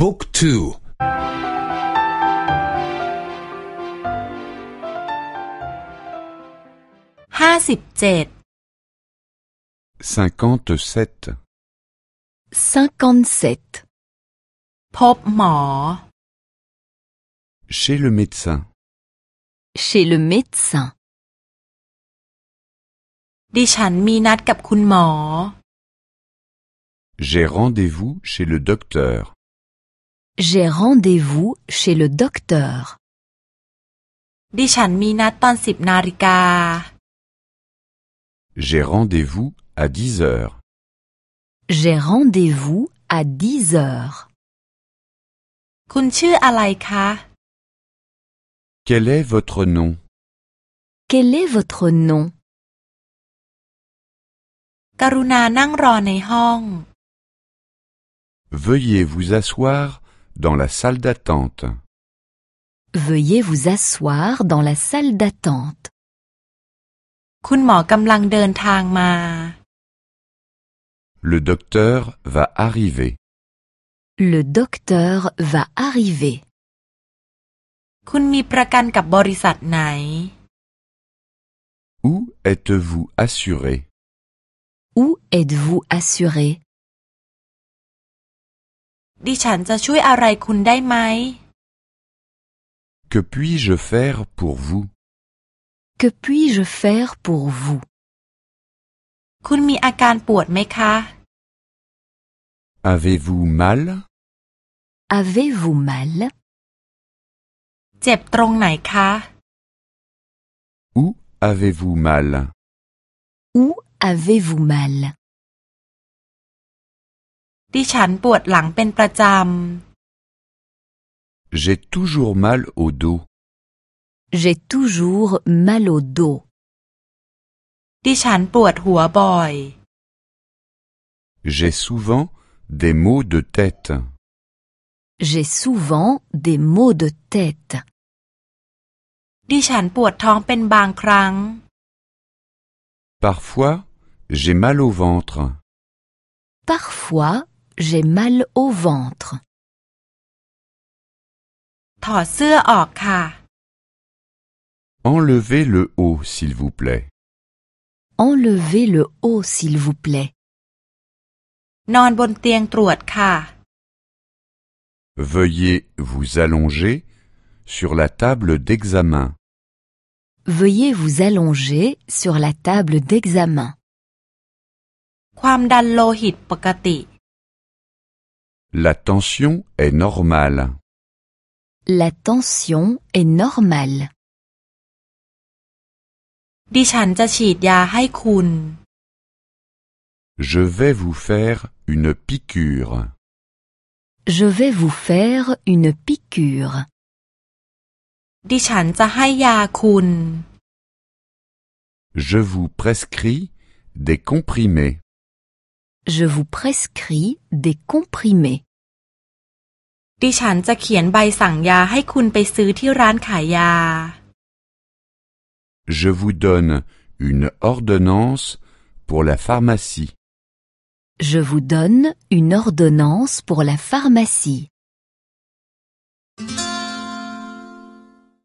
บุ๊กทู ห้าสิบเจ็ด cinquante-sept, 57. พบหมอ chez le médecin, Chez le médecin. ดิฉันมีนัดกับคุณหมอ j'ai rendez-vous chez le docteur, J'ai rendez-vous chez le docteur. ดิฉันมีนัดตอนสิบนาฬิกา j'ai rendez-vous à dix heures, J'ai rendez-vous à 10 heures. คุณชื่ออะไรคะ quel est votre nom, Quel est votre nom กรุณานั่งรอในห้อง veuillez vous asseoir dans la salle d'attente. Veuillez vous asseoir dans la salle d'attente. Le docteur va arriver. Le docteur va arriver. Où êtes-vous assuré? Où êtes-vous assuré? ดิฉันจะช่วยอะไรคุณได้ไหม que puis-je faire pour vous, Que puis-je faire pour vous คุณมีอาการปวดไหมคะ avez-vous mal, Avez-vous mal เจ็บตรงไหนคะ où avez-vous mal, Où avez-vous mal ดิฉันปวดหลังเป็นประจ j'ai toujours mal au dos, J'ai toujours mal au dos. ำ ดิฉันปวดหัวบ่อย j'ai souvent des maux de tête. J'ai souvent des maux de tête. ดิฉันปวดท้องเป็นบางครั้ง Parfois, j'ai mal au ventre. Parfois, j'ai mal au ventre. Enlevez le haut, s'il vous plaît. Enlevez le haut, s'il vous plaît. Veuillez vous allonger sur la table d'examen. Veuillez vous allonger sur la table d'examen. La tension est normale. La tension est normale. ดิฉันจะฉีดยาให้คุณ Je vais vous faire une piqûre. Je vais vous faire une piqûre. ดิฉันจะให้ยาคุณ Je vous prescris des comprimés. Je vous prescris des comprimés. ดิฉันจะเขียนใบสั่งยาให้คุณไปซื้อที่ร้านขายยา Je vous donne une ordonnance pour la pharmacie. Je vous donne une ordonnance pour la pharmacie.